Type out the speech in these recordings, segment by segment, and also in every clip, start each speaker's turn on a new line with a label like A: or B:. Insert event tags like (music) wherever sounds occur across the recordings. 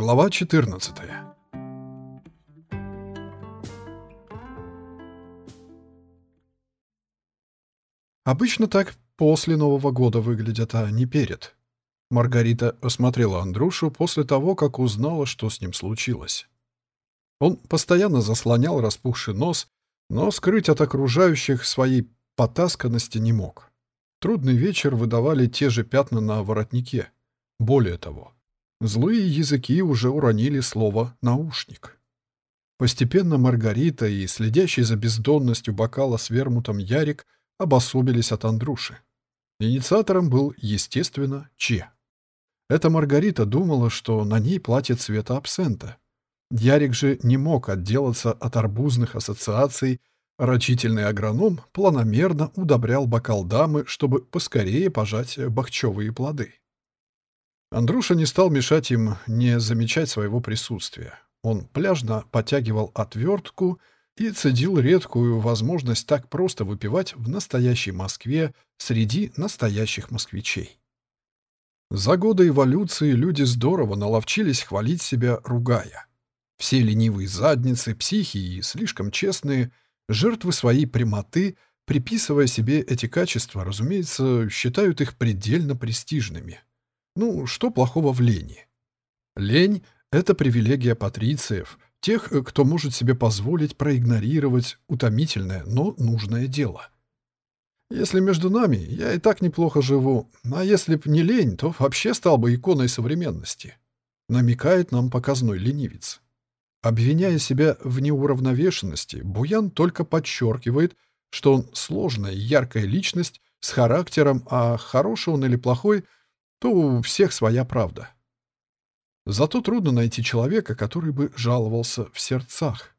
A: Глава 14 Обычно так после Нового года выглядят, а не перед. Маргарита осмотрела Андрушу после того, как узнала, что с ним случилось. Он постоянно заслонял распухший нос, но скрыть от окружающих своей потасканности не мог. Трудный вечер выдавали те же пятна на воротнике. Более того, Злые языки уже уронили слово «наушник». Постепенно Маргарита и следящий за бездонностью бокала с вермутом Ярик обособились от Андруши. Инициатором был, естественно, Че. Эта Маргарита думала, что на ней платье цвета абсента. Ярик же не мог отделаться от арбузных ассоциаций. Рачительный агроном планомерно удобрял бокал дамы, чтобы поскорее пожать бахчевые плоды. Андруша не стал мешать им не замечать своего присутствия. Он пляжно потягивал отвертку и цедил редкую возможность так просто выпивать в настоящей Москве среди настоящих москвичей. За годы эволюции люди здорово наловчились хвалить себя, ругая. Все ленивые задницы, психи и слишком честные, жертвы своей прямоты, приписывая себе эти качества, разумеется, считают их предельно престижными. Ну, что плохого в лени? Лень — это привилегия патрициев, тех, кто может себе позволить проигнорировать утомительное, но нужное дело. Если между нами, я и так неплохо живу, а если б не лень, то вообще стал бы иконой современности. Намекает нам показной ленивец. Обвиняя себя в неуравновешенности, Буян только подчеркивает, что он сложная, яркая личность с характером, а хороший он или плохой — то у всех своя правда. Зато трудно найти человека, который бы жаловался в сердцах.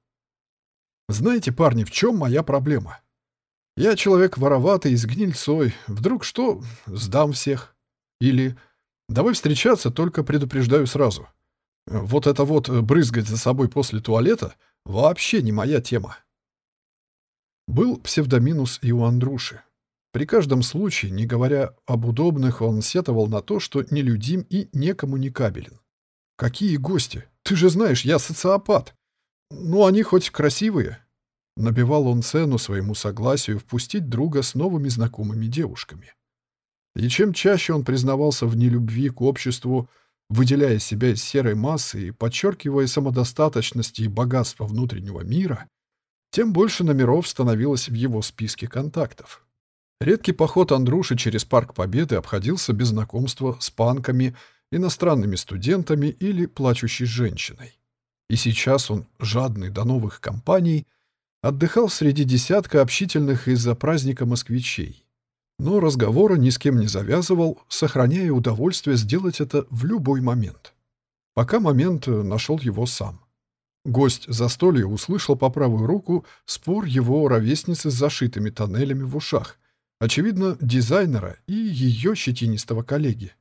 A: Знаете, парни, в чем моя проблема? Я человек вороватый, с гнильцой. Вдруг что? Сдам всех. Или давай встречаться, только предупреждаю сразу. Вот это вот брызгать за собой после туалета вообще не моя тема. Был псевдоминус и у Андруши. При каждом случае, не говоря об удобных, он сетовал на то, что нелюдим и некоммуникабелен. «Какие гости? Ты же знаешь, я социопат. Ну, они хоть красивые». Набивал он цену своему согласию впустить друга с новыми знакомыми девушками. И чем чаще он признавался в нелюбви к обществу, выделяя себя из серой массы и подчеркивая самодостаточность и богатство внутреннего мира, тем больше номеров становилось в его списке контактов. Редкий поход Андруши через Парк Победы обходился без знакомства с панками, иностранными студентами или плачущей женщиной. И сейчас он, жадный до новых компаний, отдыхал среди десятка общительных из-за праздника москвичей. Но разговора ни с кем не завязывал, сохраняя удовольствие сделать это в любой момент. Пока момент нашел его сам. Гость застолья услышал по правую руку спор его ровесницы с зашитыми тоннелями в ушах, Очевидно, дизайнера и ее щетинистого коллеги.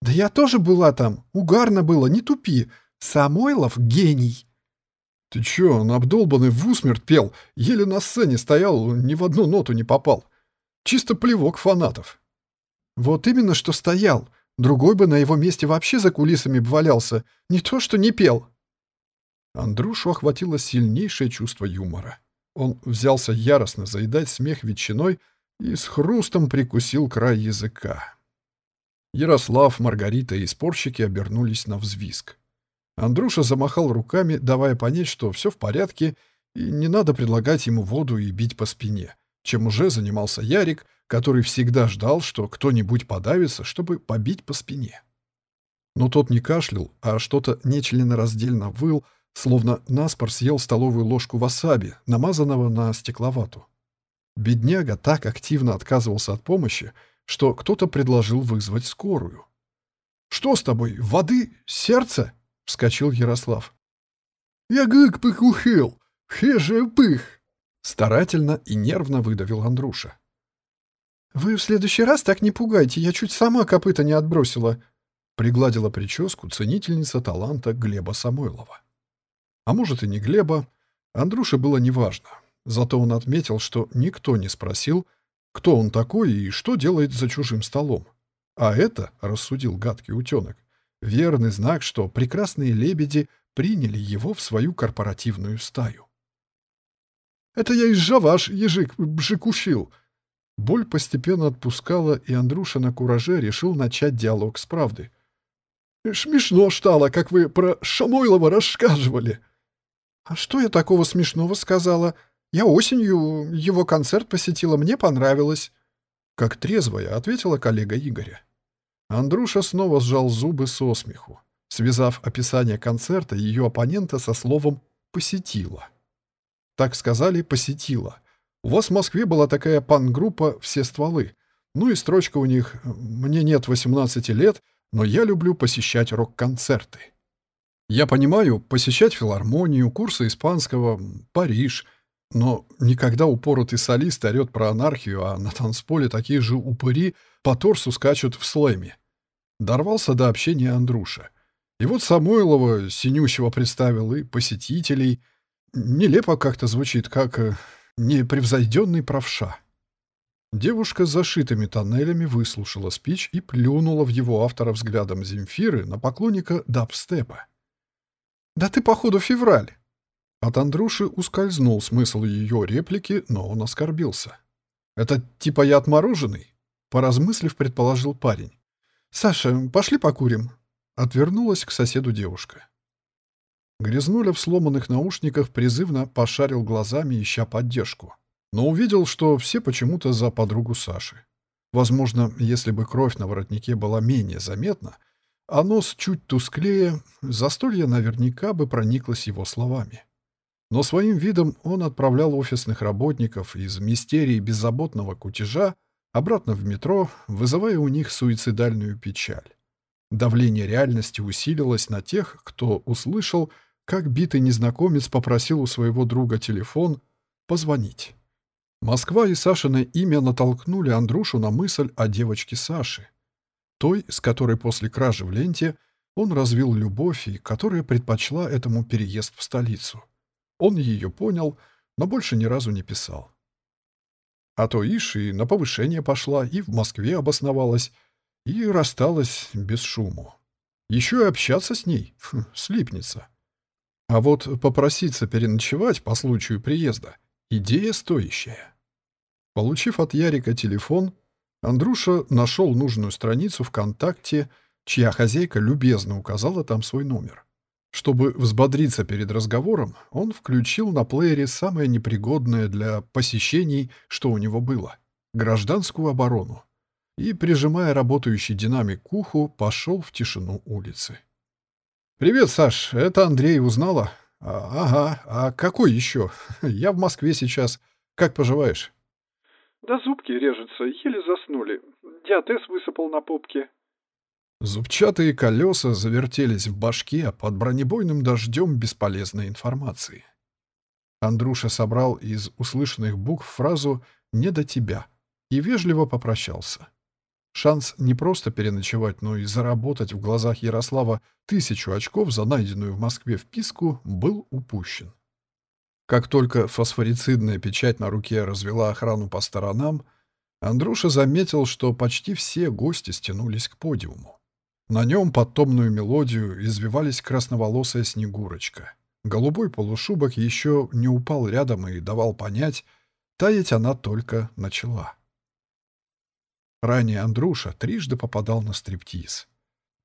A: «Да я тоже была там. Угарно было, не тупи. Самойлов — гений». «Ты чё, он обдолбанный в усмерть пел, еле на сцене стоял, ни в одну ноту не попал. Чисто плевок фанатов». «Вот именно, что стоял. Другой бы на его месте вообще за кулисами б валялся. Не то, что не пел». Андрушу охватило сильнейшее чувство юмора. Он взялся яростно заедать смех ветчиной, и с хрустом прикусил край языка. Ярослав, Маргарита и спорщики обернулись на взвизг. Андрюша замахал руками, давая понять, что все в порядке, и не надо предлагать ему воду и бить по спине, чем уже занимался Ярик, который всегда ждал, что кто-нибудь подавится, чтобы побить по спине. Но тот не кашлял, а что-то нечленораздельно выл, словно наспор съел столовую ложку васаби, намазанного на стекловату. Бедняга так активно отказывался от помощи, что кто-то предложил вызвать скорую. «Что с тобой? Воды? Сердце?» — вскочил Ярослав. «Я гык пыхухил! Хеже пых!» Старательно и нервно выдавил Андруша. «Вы в следующий раз так не пугайте, я чуть сама копыта не отбросила», — пригладила прическу ценительница таланта Глеба Самойлова. А может и не Глеба, Андруше было неважно. Зато он отметил, что никто не спросил, кто он такой и что делает за чужим столом. А это, — рассудил гадкий утенок, — верный знак, что прекрасные лебеди приняли его в свою корпоративную стаю. «Это я из-за ваш ежик бжикушил!» Боль постепенно отпускала, и Андруша на кураже решил начать диалог с правды. «Смешно стало, как вы про Шамойлова рассказывали!» «А что я такого смешного сказала? Я осенью его концерт посетила, мне понравилось». Как трезвая, ответила коллега Игоря. Андруша снова сжал зубы со смеху, связав описание концерта ее оппонента со словом «посетила». Так сказали «посетила». У вас в Москве была такая пан-группа «Все стволы». Ну и строчка у них «Мне нет 18 лет, но я люблю посещать рок-концерты». Я понимаю, посещать филармонию, курсы испанского, Париж, но никогда упоротый солист орёт про анархию, а на танцполе такие же упыри по торсу скачут в слэме. Дорвался до общения Андруша. И вот Самойлова синющего представил, и посетителей. Нелепо как-то звучит, как э, непревзойденный правша. Девушка с зашитыми тоннелями выслушала спич и плюнула в его автора взглядом Земфиры на поклонника дабстепа. «Да ты, походу, февраль!» От Андруши ускользнул смысл ее реплики, но он оскорбился. «Это типа я отмороженный?» Поразмыслив, предположил парень. «Саша, пошли покурим?» Отвернулась к соседу девушка. Грязнуля в сломанных наушниках призывно пошарил глазами, ища поддержку. Но увидел, что все почему-то за подругу Саши. Возможно, если бы кровь на воротнике была менее заметна, а нос чуть тусклее, застолье наверняка бы прониклось его словами. Но своим видом он отправлял офисных работников из мистерии беззаботного кутежа обратно в метро, вызывая у них суицидальную печаль. Давление реальности усилилось на тех, кто услышал, как битый незнакомец попросил у своего друга телефон позвонить. Москва и Сашино имя натолкнули Андрушу на мысль о девочке Саши, той, с которой после кражи в ленте он развил любовь и которая предпочла этому переезд в столицу. Он ее понял, но больше ни разу не писал. А то ишь и на повышение пошла, и в Москве обосновалась, и рассталась без шуму. Еще и общаться с ней (laughs) хм, слипнется. А вот попроситься переночевать по случаю приезда — идея стоящая. Получив от Ярика телефон, Андруша нашел нужную страницу ВКонтакте, чья хозяйка любезно указала там свой номер. Чтобы взбодриться перед разговором, он включил на плеере самое непригодное для посещений, что у него было — гражданскую оборону, и, прижимая работающий динамик к уху, пошел в тишину улицы. «Привет, Саш, это Андрей узнала?» а, «Ага, а какой еще? (laughs) Я в Москве сейчас. Как поживаешь?»
B: Да зубки режутся, еле заснули. Диатез высыпал на попке.
A: Зубчатые колеса завертелись в башке под бронебойным дождем бесполезной информации. Андруша собрал из услышанных букв фразу «не до тебя» и вежливо попрощался. Шанс не просто переночевать, но и заработать в глазах Ярослава тысячу очков за найденную в Москве вписку был упущен. Как только фосфорицидная печать на руке развела охрану по сторонам, Андруша заметил, что почти все гости стянулись к подиуму. На нем под томную мелодию извивались красноволосая Снегурочка. Голубой полушубок еще не упал рядом и давал понять, таять она только начала. Ранее Андруша трижды попадал на стриптиз.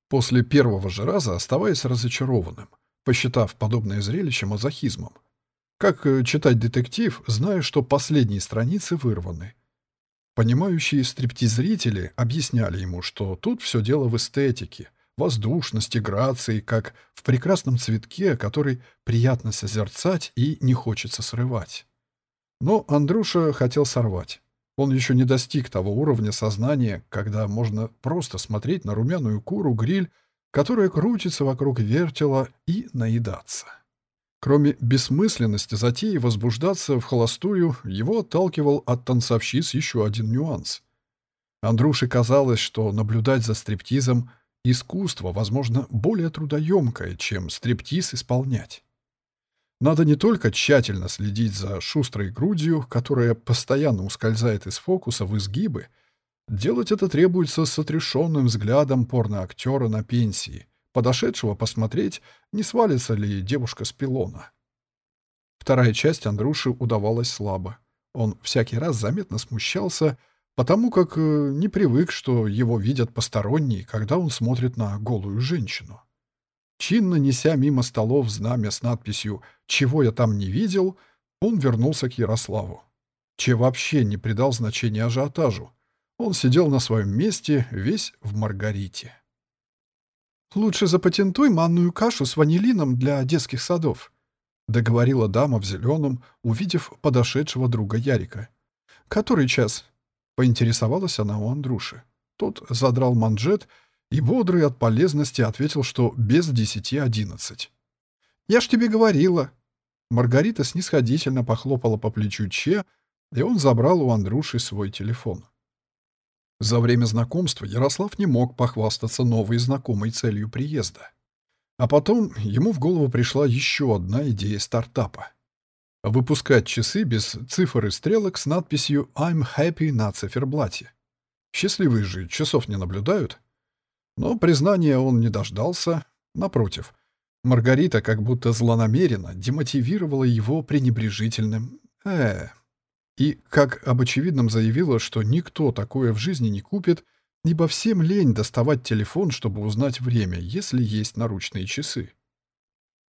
A: После первого же раза оставаясь разочарованным, посчитав подобное зрелище мазохизмом. Как э, читать детектив, зная, что последние страницы вырваны? Понимающие стриптизрители объясняли ему, что тут все дело в эстетике, воздушности, грации, как в прекрасном цветке, который приятно созерцать и не хочется срывать. Но Андрюша хотел сорвать. Он еще не достиг того уровня сознания, когда можно просто смотреть на румяную куру гриль, которая крутится вокруг вертела, и наедаться. Кроме бессмысленности затеи возбуждаться в холостую, его отталкивал от танцовщиц еще один нюанс. Андрюше казалось, что наблюдать за стриптизом — искусство, возможно, более трудоемкое, чем стриптиз исполнять. Надо не только тщательно следить за шустрой грудью, которая постоянно ускользает из фокуса в изгибы, делать это требуется с отрешенным взглядом порноактера на пенсии, подошедшего посмотреть, не свалится ли девушка с пилона. Вторая часть Андрюши удавалась слабо. Он всякий раз заметно смущался, потому как э, не привык, что его видят посторонние, когда он смотрит на голую женщину. Чинно неся мимо столов знамя с надписью «Чего я там не видел», он вернулся к Ярославу. Че вообще не придал значения ажиотажу. Он сидел на своем месте, весь в маргарите. «Лучше запатентуй манную кашу с ванилином для детских садов», договорила дама в зеленом, увидев подошедшего друга Ярика. «Который час?» — поинтересовалась она у Андруши. Тот задрал манжет и, бодрый от полезности, ответил, что без десяти одиннадцать. «Я ж тебе говорила!» Маргарита снисходительно похлопала по плечу Че, и он забрал у Андруши свой телефон. За время знакомства Ярослав не мог похвастаться новой знакомой целью приезда. А потом ему в голову пришла еще одна идея стартапа. Выпускать часы без цифр и стрелок с надписью «I'm happy» на циферблате. Счастливые же часов не наблюдают. Но признания он не дождался. Напротив, Маргарита как будто злонамеренно демотивировала его пренебрежительным «э». И, как об очевидном заявила, что никто такое в жизни не купит, ибо всем лень доставать телефон, чтобы узнать время, если есть наручные часы.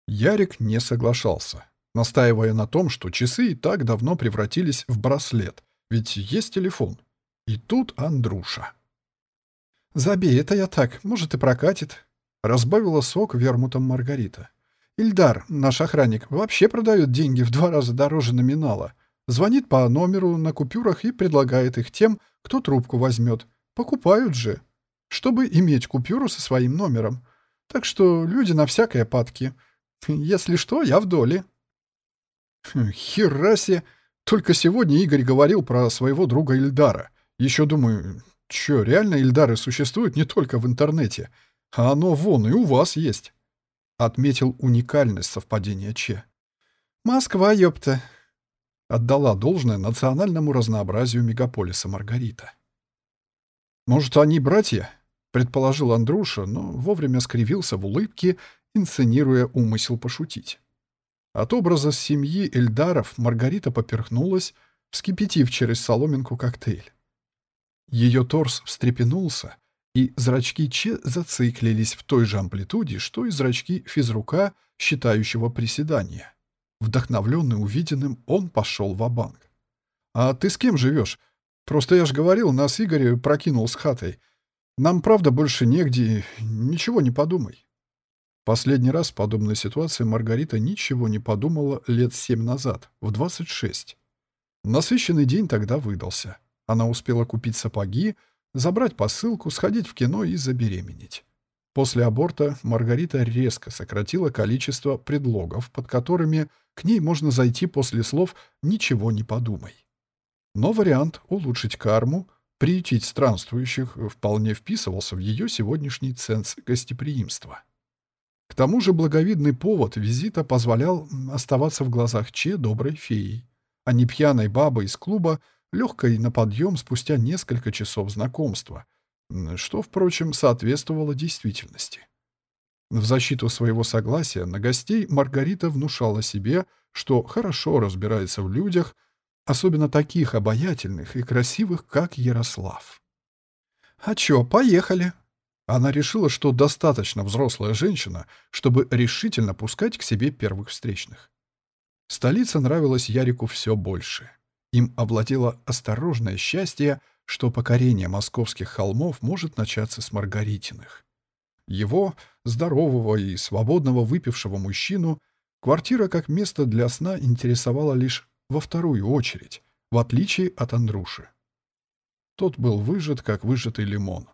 A: Ярик не соглашался, настаивая на том, что часы и так давно превратились в браслет, ведь есть телефон. И тут Андруша. «Забей, это я так, может и прокатит», — разбавила сок вермутом Маргарита. «Ильдар, наш охранник, вообще продает деньги в два раза дороже номинала. Звонит по номеру на купюрах и предлагает их тем, кто трубку возьмет. Покупают же, чтобы иметь купюру со своим номером. Так что люди на всякое падки. Если что, я в доле». «Хм, «Херасе! Только сегодня Игорь говорил про своего друга Ильдара. Еще думаю, чё, реально Ильдары существуют не только в интернете, а оно вон и у вас есть». Отметил уникальность совпадения Че. «Москва, ёпта!» Отдала должное национальному разнообразию мегаполиса Маргарита. «Может, они братья?» — предположил Андруша, но вовремя скривился в улыбке, инсценируя умысел пошутить. От образа семьи Эльдаров Маргарита поперхнулась, вскипятив через соломинку коктейль. Ее торс встрепенулся, и зрачки Че зациклились в той же амплитуде, что и зрачки физрука, считающего приседания. Вдохновленный увиденным, он пошел в банк «А ты с кем живешь? Просто я ж говорил, нас Игорь прокинул с хатой. Нам, правда, больше негде, ничего не подумай». Последний раз в подобной ситуации Маргарита ничего не подумала лет семь назад, в 26. Насыщенный день тогда выдался. Она успела купить сапоги, забрать посылку, сходить в кино и забеременеть. После аборта Маргарита резко сократила количество предлогов, под которыми к ней можно зайти после слов «ничего не подумай». Но вариант улучшить карму, приютить странствующих, вполне вписывался в ее сегодняшний ценз гостеприимства. К тому же благовидный повод визита позволял оставаться в глазах Че доброй феей, а не пьяной бабой из клуба, легкой на подъем спустя несколько часов знакомства, что, впрочем, соответствовало действительности. В защиту своего согласия на гостей Маргарита внушала себе, что хорошо разбирается в людях, особенно таких обаятельных и красивых, как Ярослав. «А чё, поехали!» Она решила, что достаточно взрослая женщина, чтобы решительно пускать к себе первых встречных. Столица нравилась Ярику все больше. Им овладело осторожное счастье, что покорение московских холмов может начаться с Маргаритиных. Его, здорового и свободного выпившего мужчину, квартира как место для сна интересовала лишь во вторую очередь, в отличие от Андруши. Тот был выжат, как выжатый лимон.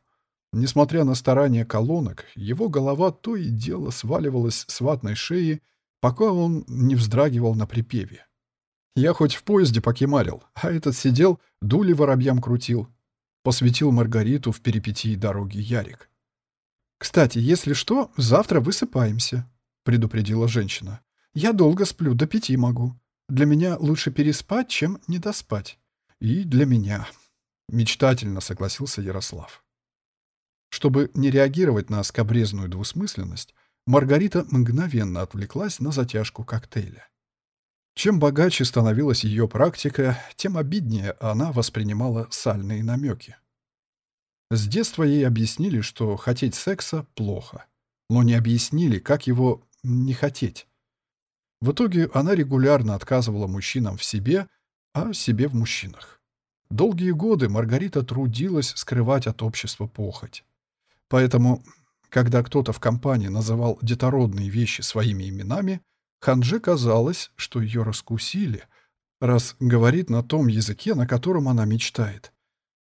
A: Несмотря на старания колонок, его голова то и дело сваливалась с ватной шеи, пока он не вздрагивал на припеве. Я хоть в поезде покемарил, а этот сидел, дули воробьям крутил. Посвятил Маргариту в перипетии дороги Ярик. «Кстати, если что, завтра высыпаемся», — предупредила женщина. «Я долго сплю, до пяти могу. Для меня лучше переспать, чем недоспать. И для меня. Мечтательно согласился Ярослав. Чтобы не реагировать на скобрезную двусмысленность, Маргарита мгновенно отвлеклась на затяжку коктейля. Чем богаче становилась ее практика, тем обиднее она воспринимала сальные намеки. С детства ей объяснили, что хотеть секса плохо, но не объяснили, как его не хотеть. В итоге она регулярно отказывала мужчинам в себе, а себе в мужчинах. Долгие годы Маргарита трудилась скрывать от общества похоть. Поэтому, когда кто-то в компании называл детородные вещи своими именами, Ханже казалось, что ее раскусили, раз говорит на том языке, на котором она мечтает.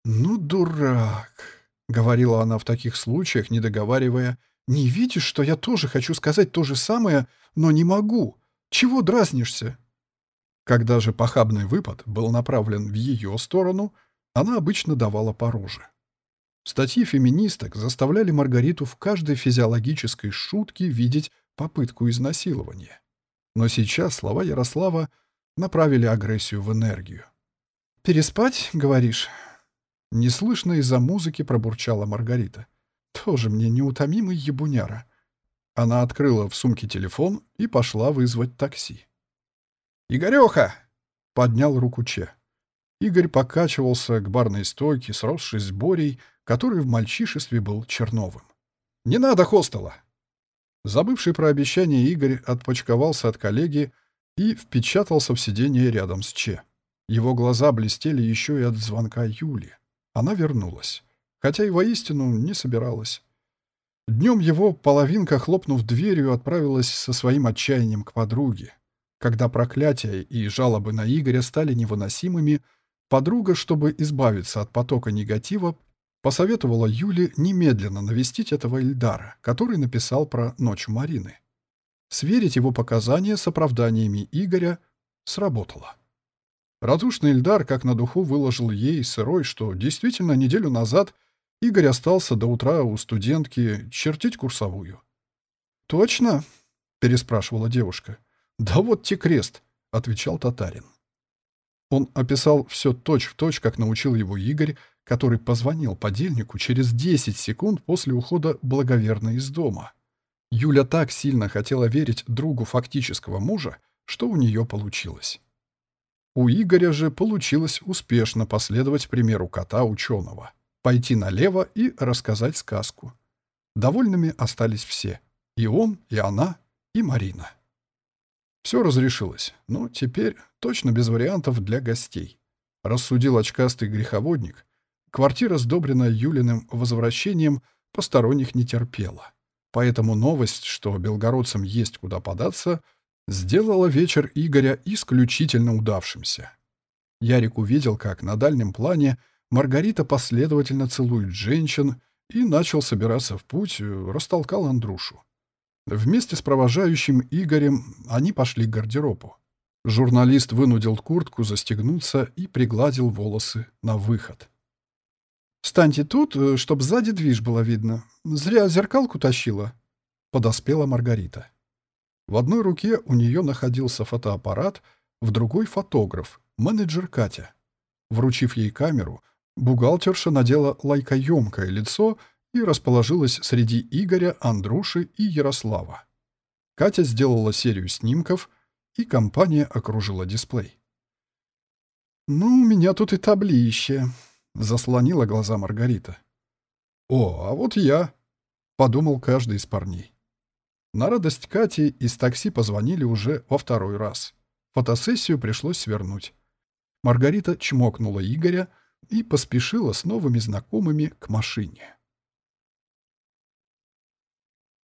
A: «Ну, дурак!» — говорила она в таких случаях, не договаривая. «Не видишь, что я тоже хочу сказать то же самое, но не могу? Чего дразнишься?» Когда же похабный выпад был направлен в ее сторону, она обычно давала по роже. Статьи феминисток заставляли Маргариту в каждой физиологической шутке видеть попытку изнасилования. Но сейчас слова Ярослава направили агрессию в энергию. «Переспать, говоришь?» Неслышно из-за музыки пробурчала Маргарита. «Тоже мне неутомимый ебуняра». Она открыла в сумке телефон и пошла вызвать такси. «Игореха!» — поднял руку Че. Игорь покачивался к барной стойке, сросшись с Борей, который в мальчишестве был Черновым. «Не надо хостела!» Забывший про обещание Игорь отпочковался от коллеги и впечатался в сиденье рядом с Че. Его глаза блестели еще и от звонка Юли. Она вернулась, хотя и воистину не собиралась. Днем его половинка, хлопнув дверью, отправилась со своим отчаянием к подруге. Когда проклятия и жалобы на Игоря стали невыносимыми, подруга, чтобы избавиться от потока негатива, посоветовала Юле немедленно навестить этого Ильдара, который написал про ночь Марины. Сверить его показания с оправданиями Игоря сработало. Радушный Ильдар как на духу выложил ей сырой, что действительно неделю назад Игорь остался до утра у студентки чертить курсовую. «Точно?» — переспрашивала девушка. «Да вот те крест», — отвечал татарин. Он описал все точь-в-точь, точь, как научил его Игорь, который позвонил подельнику через 10 секунд после ухода благоверно из дома. Юля так сильно хотела верить другу фактического мужа, что у нее получилось. У Игоря же получилось успешно последовать примеру кота-ученого, пойти налево и рассказать сказку. Довольными остались все — и он, и она, и Марина. Все разрешилось, но теперь точно без вариантов для гостей. Рассудил очкастый греховодник. Квартира, сдобренная Юлиным возвращением, посторонних не терпела. Поэтому новость, что белгородцам есть куда податься, сделала вечер Игоря исключительно удавшимся. Ярик увидел, как на дальнем плане Маргарита последовательно целует женщин и начал собираться в путь, растолкал Андрушу. Вместе с провожающим Игорем они пошли к гардеробу. Журналист вынудил куртку застегнуться и пригладил волосы на выход. «Станьте тут, э, чтоб сзади движ было видно. Зря зеркалку тащила», — подоспела Маргарита. В одной руке у нее находился фотоаппарат, в другой — фотограф, менеджер Катя. Вручив ей камеру, бухгалтерша надела лайкоемкое лицо и расположилась среди Игоря, Андруши и Ярослава. Катя сделала серию снимков, и компания окружила дисплей. «Ну, у меня тут и таблище», — заслонила глаза Маргарита. «О, а вот я», — подумал каждый из парней. На радость Кати из такси позвонили уже во второй раз. Фотосессию пришлось свернуть. Маргарита чмокнула Игоря и поспешила с новыми знакомыми к машине.